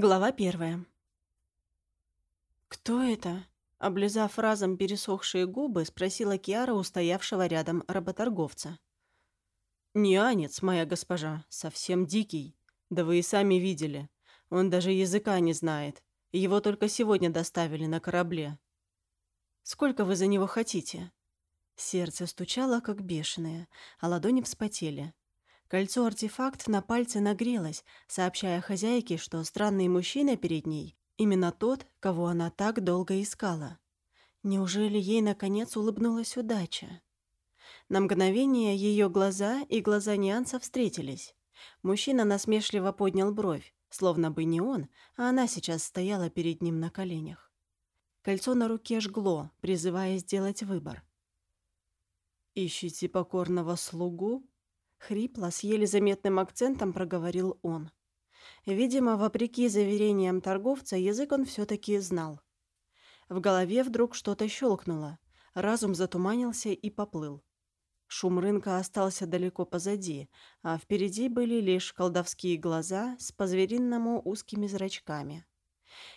Глава первая. «Кто это?» Облизав разом пересохшие губы, спросила Киара у стоявшего рядом работорговца. «Нюанец, моя госпожа, совсем дикий. Да вы и сами видели. Он даже языка не знает. Его только сегодня доставили на корабле. Сколько вы за него хотите?» Сердце стучало, как бешеное, а ладони вспотели. Кольцо-артефакт на пальце нагрелось, сообщая хозяйке, что странный мужчина перед ней именно тот, кого она так долго искала. Неужели ей, наконец, улыбнулась удача? На мгновение ее глаза и глаза Нианса встретились. Мужчина насмешливо поднял бровь, словно бы не он, а она сейчас стояла перед ним на коленях. Кольцо на руке жгло, призывая сделать выбор. «Ищите покорного слугу Хрипло, с еле заметным акцентом проговорил он. Видимо, вопреки заверениям торговца, язык он все-таки знал. В голове вдруг что-то щелкнуло. Разум затуманился и поплыл. Шум рынка остался далеко позади, а впереди были лишь колдовские глаза с по-звериному узкими зрачками.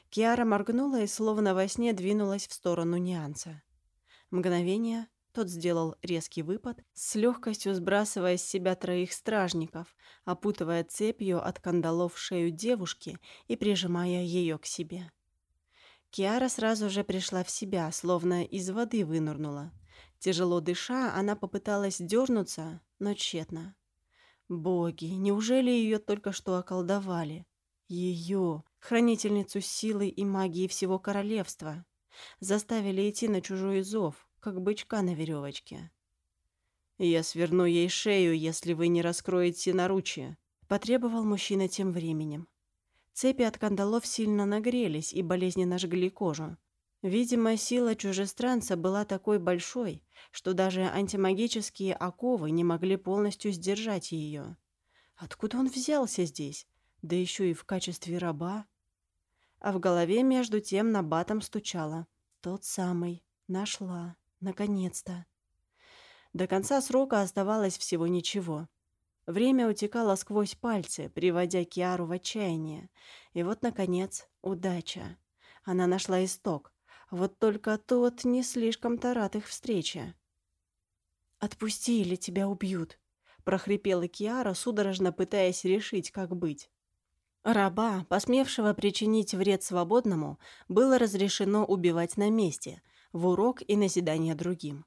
Киара моргнула и словно во сне двинулась в сторону Нюанса. Мгновение, тот сделал резкий выпад, с легкостью сбрасывая с себя троих стражников, опутывая цепью от кандалов шею девушки и прижимая ее к себе. Киара сразу же пришла в себя, словно из воды вынырнула. Тяжело дыша, она попыталась дернуться, но тщетно. Боги, неужели ее только что околдовали? Ее, хранительницу силы и магии всего королевства. Заставили идти на чужой зов, как бычка на веревочке. «Я сверну ей шею, если вы не раскроете наручие», — потребовал мужчина тем временем. Цепи от кандалов сильно нагрелись и болезненно жгли кожу. Видимо, сила чужестранца была такой большой, что даже антимагические оковы не могли полностью сдержать ее. Откуда он взялся здесь? Да еще и в качестве раба. А в голове между тем на батом стучало. Тот самый. Нашла. Наконец-то. До конца срока оставалось всего ничего. Время утекало сквозь пальцы, приводя Киару в отчаяние. И вот, наконец, удача. Она нашла исток. Вот только тот не слишком-то рад их встрече. «Отпусти, или тебя убьют», — прохрипела Киара, судорожно пытаясь решить, как быть. Раба, посмевшего причинить вред свободному, было разрешено убивать на месте, в урок и назидание другим.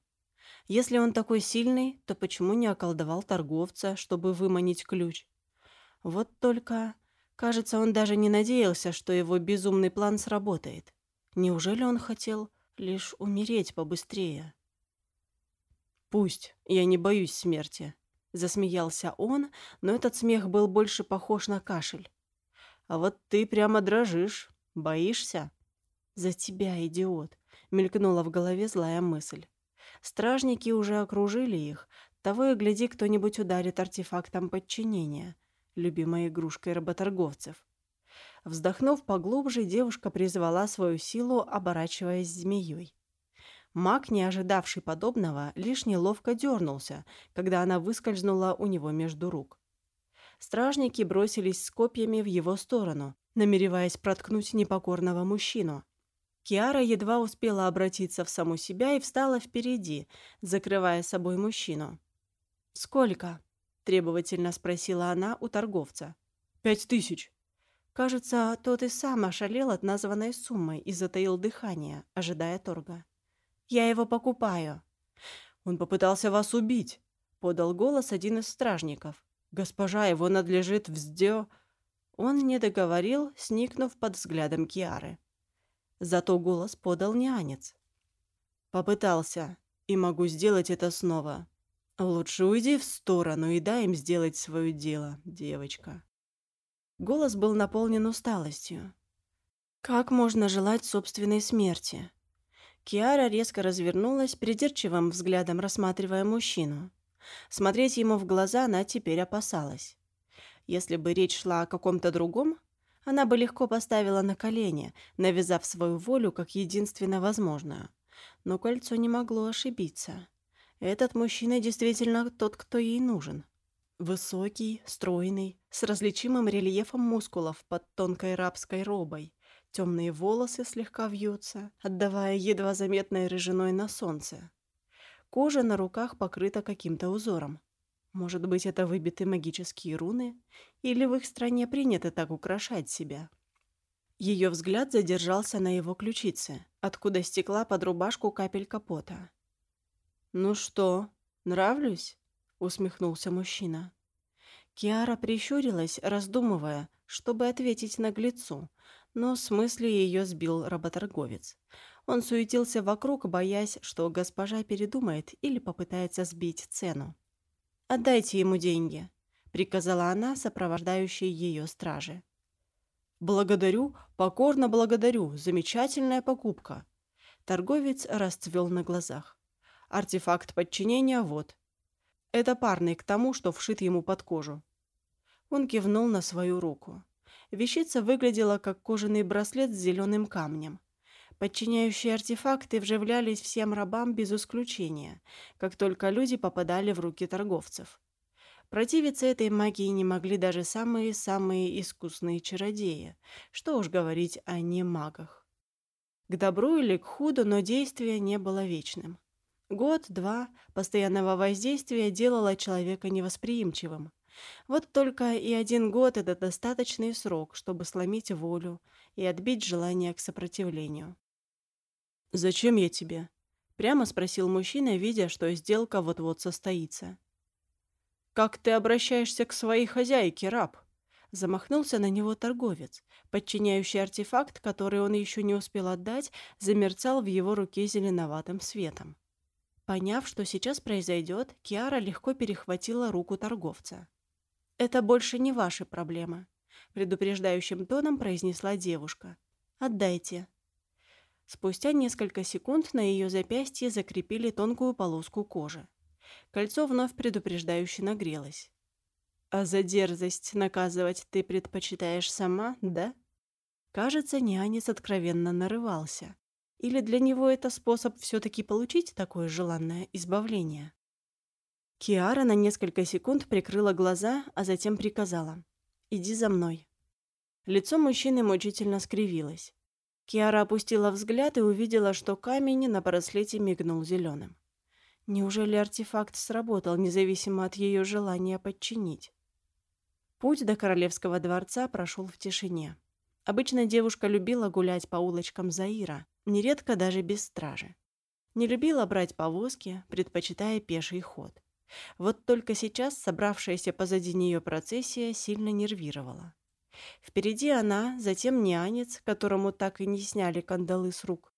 Если он такой сильный, то почему не околдовал торговца, чтобы выманить ключ? Вот только, кажется, он даже не надеялся, что его безумный план сработает. Неужели он хотел лишь умереть побыстрее? «Пусть, я не боюсь смерти», — засмеялся он, но этот смех был больше похож на кашель. «А вот ты прямо дрожишь. Боишься?» «За тебя, идиот мелькнула в голове злая мысль. Стражники уже окружили их, того и гляди, кто-нибудь ударит артефактом подчинения, любимой игрушкой работорговцев. Вздохнув поглубже, девушка призвала свою силу, оборачиваясь змеей. Маг, не ожидавший подобного, лишь неловко дернулся, когда она выскользнула у него между рук. Стражники бросились с копьями в его сторону, намереваясь проткнуть непокорного мужчину. Киара едва успела обратиться в саму себя и встала впереди, закрывая собой мужчину. «Сколько?» – требовательно спросила она у торговца. «Пять тысяч». Кажется, тот и сам ошалел от названной суммы и затаил дыхание, ожидая торга. «Я его покупаю». «Он попытался вас убить», — подал голос один из стражников. «Госпожа, его надлежит вздё...» Он не договорил, сникнув под взглядом Киары. Зато голос подал нянец. Попытался, и могу сделать это снова. Лучше уйди в сторону и дай им сделать свое дело, девочка. Голос был наполнен усталостью. Как можно желать собственной смерти? Киара резко развернулась, придирчивым взглядом рассматривая мужчину. Смотреть ему в глаза она теперь опасалась. Если бы речь шла о каком-то другом, она бы легко поставила на колени, навязав свою волю как единственно возможную. Но кольцо не могло ошибиться. Этот мужчина действительно тот, кто ей нужен. Высокий, стройный, с различимым рельефом мускулов под тонкой рабской робой. Темные волосы слегка вьются, отдавая едва заметной рыжиной на солнце. Кожа на руках покрыта каким-то узором. Может быть, это выбиты магические руны? Или в их стране принято так украшать себя? Ее взгляд задержался на его ключице, откуда стекла под рубашку капель капота. «Ну что, нравлюсь?» — усмехнулся мужчина. Киара прищурилась, раздумывая, чтобы ответить наглецу, но с мысли ее сбил работорговец. Он суетился вокруг, боясь, что госпожа передумает или попытается сбить цену. «Отдайте ему деньги», — приказала она, сопровождающей ее стражи. «Благодарю, покорно благодарю, замечательная покупка». Торговец расцвел на глазах. Артефакт подчинения вот. Это парный к тому, что вшит ему под кожу. Он кивнул на свою руку. Вещица выглядела как кожаный браслет с зеленым камнем. Подчиняющие артефакты вживлялись всем рабам без исключения, как только люди попадали в руки торговцев. Противиться этой магии не могли даже самые-самые искусные чародеи, что уж говорить о немагах. К добру или к худу, но действие не было вечным. Год-два постоянного воздействия делало человека невосприимчивым. Вот только и один год – это достаточный срок, чтобы сломить волю и отбить желание к сопротивлению. «Зачем я тебе?» – прямо спросил мужчина, видя, что сделка вот-вот состоится. «Как ты обращаешься к своей хозяйке, раб?» Замахнулся на него торговец. Подчиняющий артефакт, который он еще не успел отдать, замерцал в его руке зеленоватым светом. Поняв, что сейчас произойдет, Киара легко перехватила руку торговца. «Это больше не ваши проблемы», — предупреждающим тоном произнесла девушка. «Отдайте». Спустя несколько секунд на ее запястье закрепили тонкую полоску кожи. Кольцо вновь предупреждающе нагрелось. «А за дерзость наказывать ты предпочитаешь сама, да?» Кажется, нянец откровенно нарывался. Или для него это способ все-таки получить такое желанное избавление? Киара на несколько секунд прикрыла глаза, а затем приказала. «Иди за мной». Лицо мужчины мучительно скривилось. Киара опустила взгляд и увидела, что камень на браслете мигнул зеленым. Неужели артефакт сработал, независимо от ее желания подчинить? Путь до королевского дворца прошел в тишине. Обычно девушка любила гулять по улочкам Заира, нередко даже без стражи. Не любила брать повозки, предпочитая пеший ход. Вот только сейчас собравшаяся позади нее процессия сильно нервировала. Впереди она, затем нянец, которому так и не сняли кандалы с рук.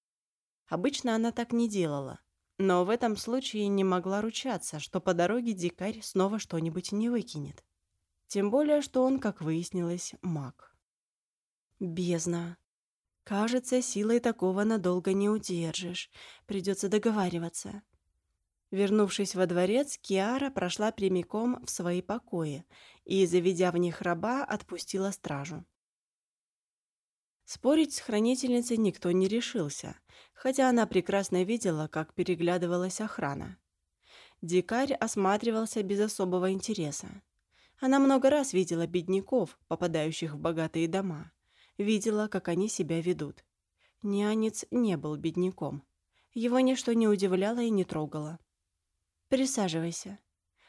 Обычно она так не делала, но в этом случае не могла ручаться, что по дороге дикарь снова что-нибудь не выкинет. Тем более, что он, как выяснилось, маг. Бездна. Кажется, силой такого надолго не удержишь. Придется договариваться. Вернувшись во дворец, Киара прошла прямиком в свои покои и, заведя в них раба, отпустила стражу. Спорить с хранительницей никто не решился, хотя она прекрасно видела, как переглядывалась охрана. Дикарь осматривался без особого интереса. Она много раз видела бедняков, попадающих в богатые дома. Видела, как они себя ведут. Нянец не был бедняком. Его ничто не удивляло и не трогало. «Присаживайся».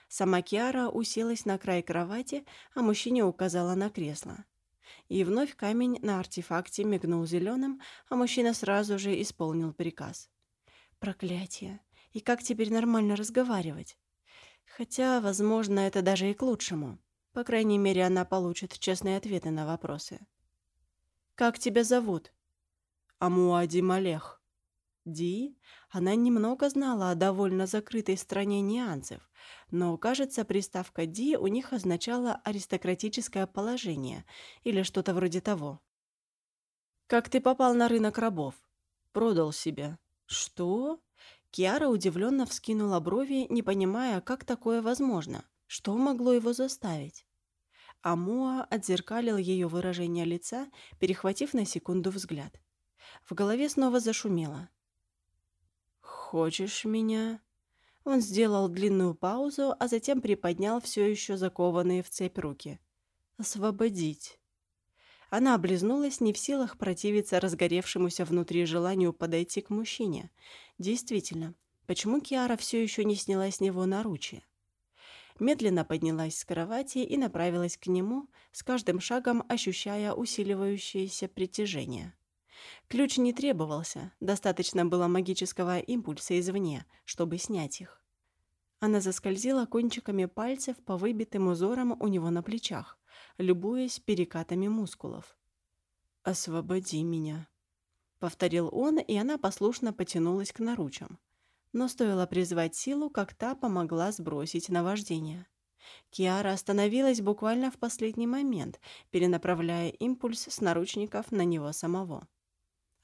Сама Киара уселась на край кровати, а мужчине указала на кресло. И вновь камень на артефакте мигнул зеленым, а мужчина сразу же исполнил приказ. Проклятие! И как теперь нормально разговаривать? Хотя, возможно, это даже и к лучшему. По крайней мере, она получит честные ответы на вопросы. «Как тебя зовут?» «Амуади Малех». Ди, она немного знала о довольно закрытой стране нюансов, но, кажется, приставка «Ди» у них означала аристократическое положение или что-то вроде того. «Как ты попал на рынок рабов?» «Продал себя». «Что?» Киара удивленно вскинула брови, не понимая, как такое возможно. Что могло его заставить? Амуа отзеркалил ее выражение лица, перехватив на секунду взгляд. В голове снова зашумело. «Хочешь меня?» Он сделал длинную паузу, а затем приподнял все еще закованные в цепь руки. «Освободить». Она облизнулась, не в силах противиться разгоревшемуся внутри желанию подойти к мужчине. Действительно, почему Киара все еще не сняла с него наручие? Медленно поднялась с кровати и направилась к нему, с каждым шагом ощущая усиливающееся притяжение. Ключ не требовался, достаточно было магического импульса извне, чтобы снять их. Она заскользила кончиками пальцев по выбитым узорам у него на плечах, любуясь перекатами мускулов. «Освободи меня», — повторил он, и она послушно потянулась к наручам. Но стоило призвать силу, как та помогла сбросить наваждение. Киара остановилась буквально в последний момент, перенаправляя импульс с наручников на него самого.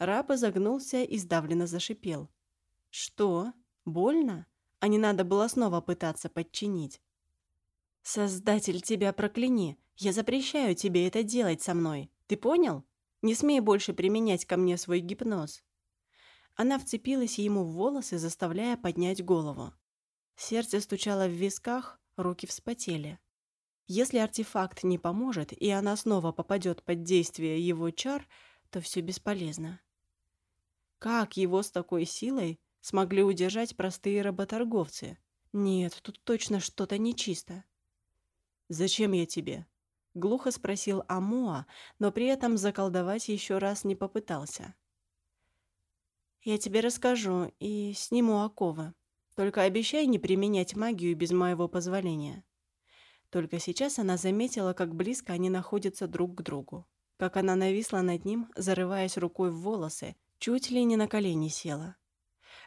Раб изогнулся и сдавленно зашипел. «Что? Больно? А не надо было снова пытаться подчинить?» «Создатель тебя прокляни! Я запрещаю тебе это делать со мной. Ты понял? Не смей больше применять ко мне свой гипноз». Она вцепилась ему в волосы, заставляя поднять голову. Сердце стучало в висках, руки вспотели. Если артефакт не поможет, и она снова попадет под действие его чар, то все бесполезно. Как его с такой силой смогли удержать простые работорговцы? Нет, тут точно что-то нечисто. «Зачем я тебе?» — глухо спросил Амуа, но при этом заколдовать еще раз не попытался. «Я тебе расскажу и сниму оковы. Только обещай не применять магию без моего позволения». Только сейчас она заметила, как близко они находятся друг к другу. Как она нависла над ним, зарываясь рукой в волосы, чуть ли не на колени села.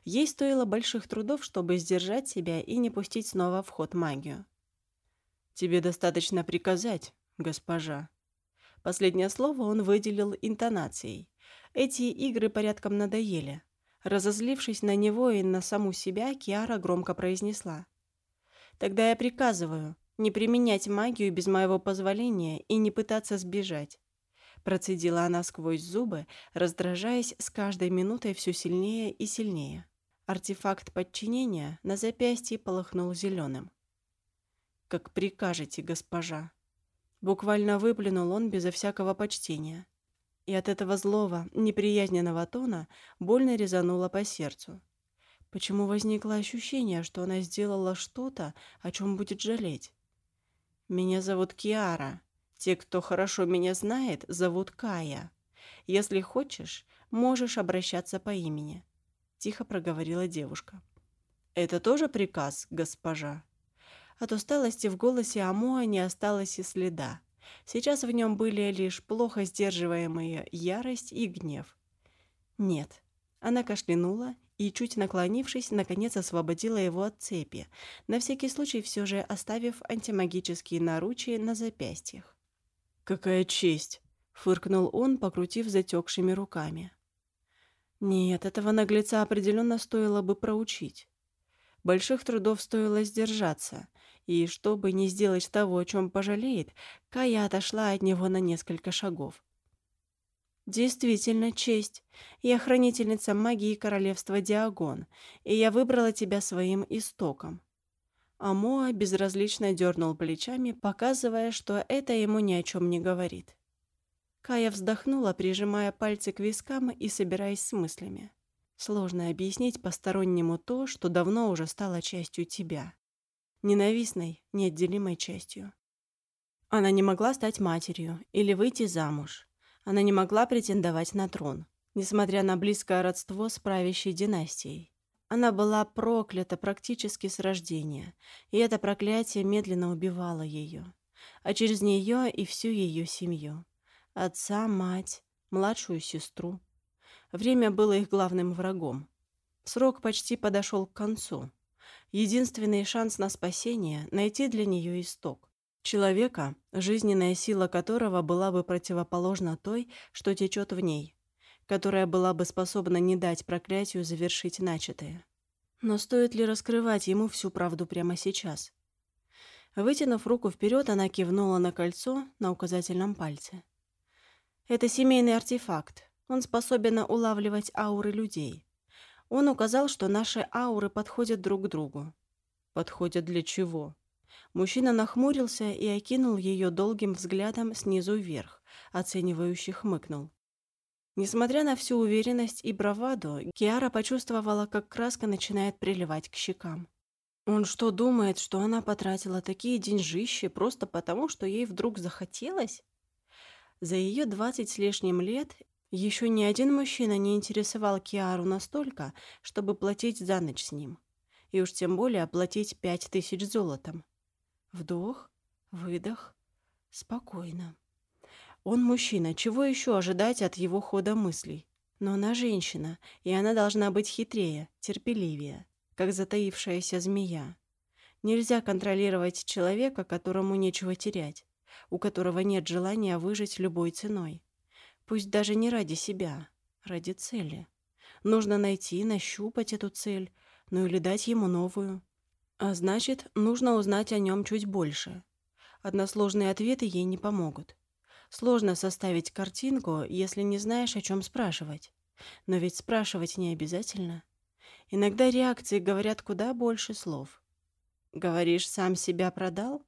Ей стоило больших трудов, чтобы сдержать себя и не пустить снова в ход магию. «Тебе достаточно приказать, госпожа». Последнее слово он выделил интонацией. Эти игры порядком надоели. Разозлившись на него и на саму себя, Киара громко произнесла. «Тогда я приказываю не применять магию без моего позволения и не пытаться сбежать». Процедила она сквозь зубы, раздражаясь с каждой минутой все сильнее и сильнее. Артефакт подчинения на запястье полыхнул зеленым. «Как прикажете, госпожа». Буквально выплюнул он безо всякого почтения. И от этого злого, неприязненного тона больно резануло по сердцу. Почему возникло ощущение, что она сделала что-то, о чем будет жалеть? «Меня зовут Киара. Те, кто хорошо меня знает, зовут Кая. Если хочешь, можешь обращаться по имени», — тихо проговорила девушка. «Это тоже приказ, госпожа?» От усталости в голосе Амоа не осталось и следа. Сейчас в нем были лишь плохо сдерживаемые ярость и гнев. «Нет». Она кашлянула и, чуть наклонившись, наконец освободила его от цепи, на всякий случай все же оставив антимагические наручия на запястьях. «Какая честь!» — фыркнул он, покрутив затекшими руками. «Нет, этого наглеца определенно стоило бы проучить. Больших трудов стоило сдержаться, и чтобы не сделать того, о чем пожалеет, Кая отошла от него на несколько шагов. «Действительно, честь. Я хранительница магии королевства Диагон, и я выбрала тебя своим истоком». Амоа безразлично дернул плечами, показывая, что это ему ни о чем не говорит. Кая вздохнула, прижимая пальцы к вискам и собираясь с мыслями. Сложно объяснить постороннему то, что давно уже стало частью тебя ненавистной, неотделимой частью. Она не могла стать матерью или выйти замуж. Она не могла претендовать на трон, несмотря на близкое родство с правящей династией. Она была проклята практически с рождения, и это проклятие медленно убивало ее, а через нее и всю ее семью. Отца, мать, младшую сестру. Время было их главным врагом. Срок почти подошел к концу. Единственный шанс на спасение – найти для нее исток. Человека, жизненная сила которого была бы противоположна той, что течет в ней, которая была бы способна не дать проклятию завершить начатое. Но стоит ли раскрывать ему всю правду прямо сейчас? Вытянув руку вперед, она кивнула на кольцо на указательном пальце. Это семейный артефакт. Он способен улавливать ауры людей. Он указал, что наши ауры подходят друг к другу. Подходят для чего? Мужчина нахмурился и окинул ее долгим взглядом снизу вверх, оценивающе хмыкнул. Несмотря на всю уверенность и браваду, Киара почувствовала, как краска начинает приливать к щекам. Он что, думает, что она потратила такие деньжищи просто потому, что ей вдруг захотелось? За ее двадцать с лишним лет еще ни один мужчина не интересовал Киару настолько, чтобы платить за ночь с ним. И уж тем более оплатить пять тысяч золотом. Вдох, выдох, спокойно. Он мужчина, чего еще ожидать от его хода мыслей? Но она женщина, и она должна быть хитрее, терпеливее, как затаившаяся змея. Нельзя контролировать человека, которому нечего терять, у которого нет желания выжить любой ценой. Пусть даже не ради себя, ради цели. Нужно найти, нащупать эту цель, ну или дать ему новую. А значит, нужно узнать о нем чуть больше. Односложные ответы ей не помогут. Сложно составить картинку, если не знаешь, о чем спрашивать. Но ведь спрашивать не обязательно. Иногда реакции говорят куда больше слов. Говоришь, сам себя продал?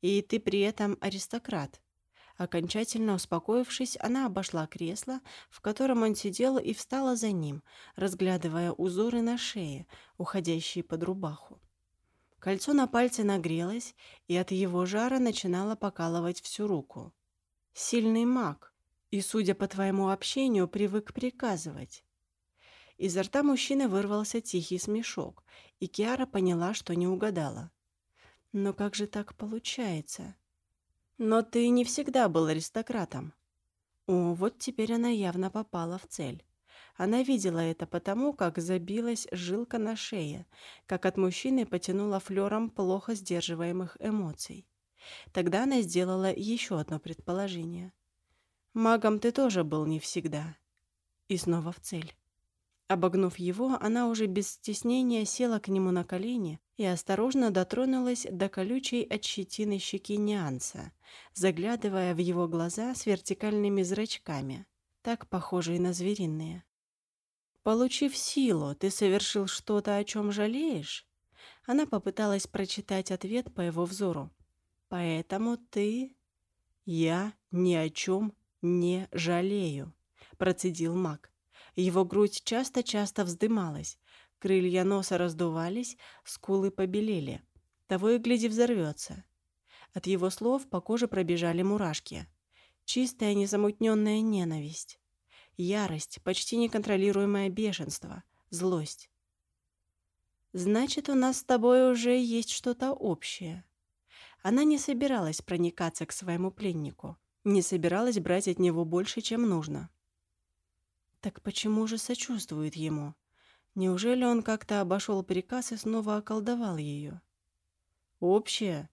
И ты при этом аристократ. Окончательно успокоившись, она обошла кресло, в котором он сидел, и встала за ним, разглядывая узоры на шее, уходящие под рубаху. Кольцо на пальце нагрелось, и от его жара начинало покалывать всю руку сильный маг и, судя по твоему общению, привык приказывать». Изо рта мужчины вырвался тихий смешок, и Киара поняла, что не угадала. «Но как же так получается?» «Но ты не всегда был аристократом». О, вот теперь она явно попала в цель. Она видела это потому, как забилась жилка на шее, как от мужчины потянула флером плохо сдерживаемых эмоций. Тогда она сделала еще одно предположение. «Магом ты тоже был не всегда». И снова в цель. Обогнув его, она уже без стеснения села к нему на колени и осторожно дотронулась до колючей от щетины щеки Нюанса, заглядывая в его глаза с вертикальными зрачками, так похожие на звериные. «Получив силу, ты совершил что-то, о чем жалеешь?» Она попыталась прочитать ответ по его взору. Поэтому ты... Я ни о чем не жалею, процедил маг. Его грудь часто-часто вздымалась, крылья носа раздувались, скулы побелели. Того и гляди взорвется. От его слов по коже пробежали мурашки. Чистая незамутненная ненависть. Ярость, почти неконтролируемое бешенство, злость. «Значит, у нас с тобой уже есть что-то общее», она не собиралась проникаться к своему пленнику, не собиралась брать от него больше, чем нужно. Так почему же сочувствует ему? Неужели он как-то обошел приказ и снова околдовал ее? Общее?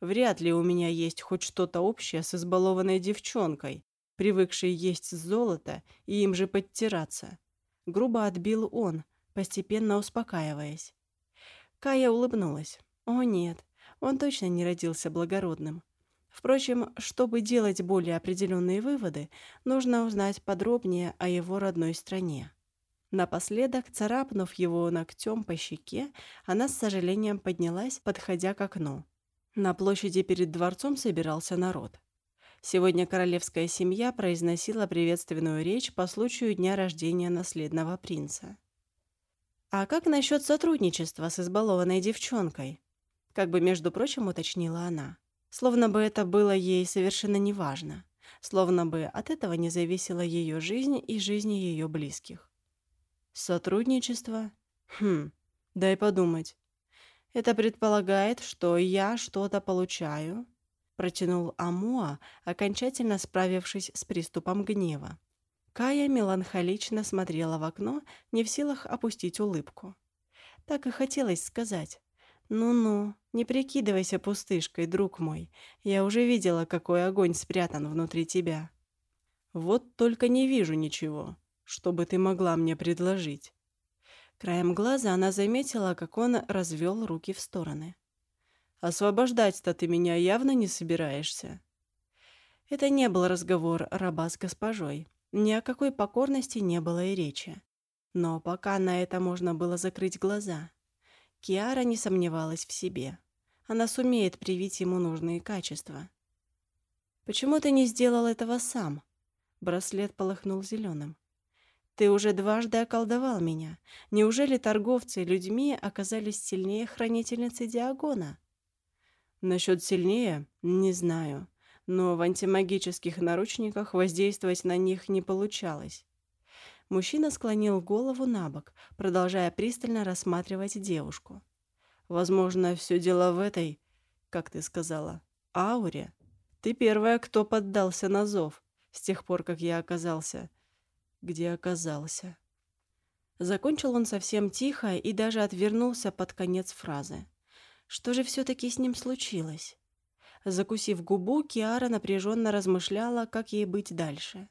Вряд ли у меня есть хоть что-то общее с избалованной девчонкой, привыкшей есть золото и им же подтираться. Грубо отбил он, постепенно успокаиваясь. Кая улыбнулась. О нет, он точно не родился благородным. Впрочем, чтобы делать более определенные выводы, нужно узнать подробнее о его родной стране. Напоследок, царапнув его ногтем по щеке, она с сожалением поднялась, подходя к окну. На площади перед дворцом собирался народ. Сегодня королевская семья произносила приветственную речь по случаю дня рождения наследного принца. «А как насчет сотрудничества с избалованной девчонкой?» Как бы, между прочим, уточнила она. Словно бы это было ей совершенно неважно. Словно бы от этого не зависела ее жизнь и жизни ее близких. Сотрудничество? Хм, дай подумать. Это предполагает, что я что-то получаю, протянул Амуа, окончательно справившись с приступом гнева. Кая меланхолично смотрела в окно, не в силах опустить улыбку. Так и хотелось сказать. «Ну-ну, не прикидывайся пустышкой, друг мой. Я уже видела, какой огонь спрятан внутри тебя. Вот только не вижу ничего, что бы ты могла мне предложить». Краем глаза она заметила, как он развел руки в стороны. «Освобождать-то ты меня явно не собираешься». Это не был разговор раба с госпожой. Ни о какой покорности не было и речи. Но пока на это можно было закрыть глаза. Киара не сомневалась в себе. Она сумеет привить ему нужные качества. «Почему ты не сделал этого сам?» Браслет полыхнул зеленым. «Ты уже дважды околдовал меня. Неужели торговцы людьми оказались сильнее хранительницы Диагона?» «Насчет сильнее? Не знаю. Но в антимагических наручниках воздействовать на них не получалось. Мужчина склонил голову на бок, продолжая пристально рассматривать девушку. «Возможно, все дело в этой, как ты сказала, ауре. Ты первая, кто поддался на зов, с тех пор, как я оказался... где оказался». Закончил он совсем тихо и даже отвернулся под конец фразы. Что же все-таки с ним случилось? Закусив губу, Киара напряженно размышляла, как ей быть дальше.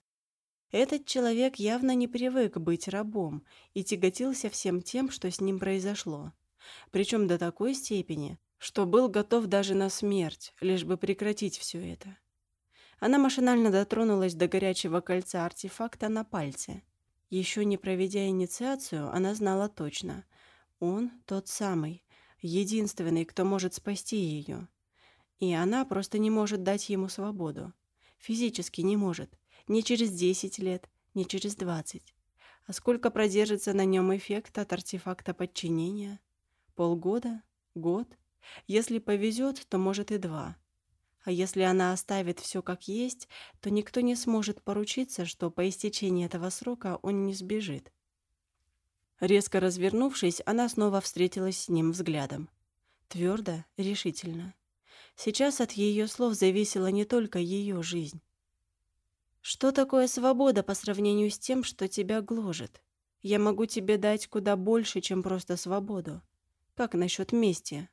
Этот человек явно не привык быть рабом и тяготился всем тем, что с ним произошло. Причем до такой степени, что был готов даже на смерть, лишь бы прекратить все это. Она машинально дотронулась до горячего кольца артефакта на пальце. Еще не проведя инициацию, она знала точно. Он тот самый, единственный, кто может спасти ее. И она просто не может дать ему свободу. Физически не может. Не через 10 лет, не через 20. А сколько продержится на нем эффект от артефакта подчинения? Полгода? Год? Если повезет, то может и два. А если она оставит все как есть, то никто не сможет поручиться, что по истечении этого срока он не сбежит. Резко развернувшись, она снова встретилась с ним взглядом. Твердо, решительно. Сейчас от ее слов зависела не только ее жизнь. Что такое свобода по сравнению с тем, что тебя гложет? Я могу тебе дать куда больше, чем просто свободу. Как насчет мести?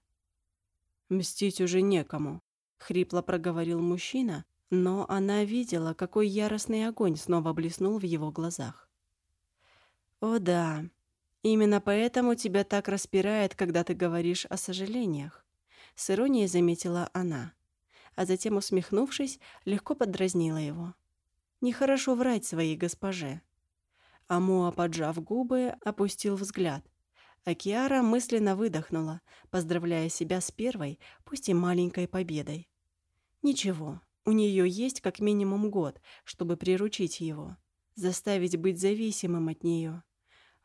Мстить уже некому, хрипло проговорил мужчина, но она видела, какой яростный огонь снова блеснул в его глазах. О да, именно поэтому тебя так распирает, когда ты говоришь о сожалениях, с иронией заметила она, а затем, усмехнувшись, легко подразнила его. Нехорошо врать своей госпоже. Амуа, поджав губы, опустил взгляд. А Киара мысленно выдохнула, поздравляя себя с первой, пусть и маленькой победой. Ничего, у нее есть как минимум год, чтобы приручить его, заставить быть зависимым от нее,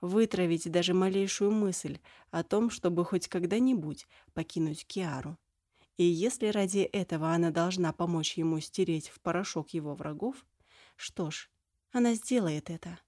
вытравить даже малейшую мысль о том, чтобы хоть когда-нибудь покинуть Киару. И если ради этого она должна помочь ему стереть в порошок его врагов, что ж, она сделает это.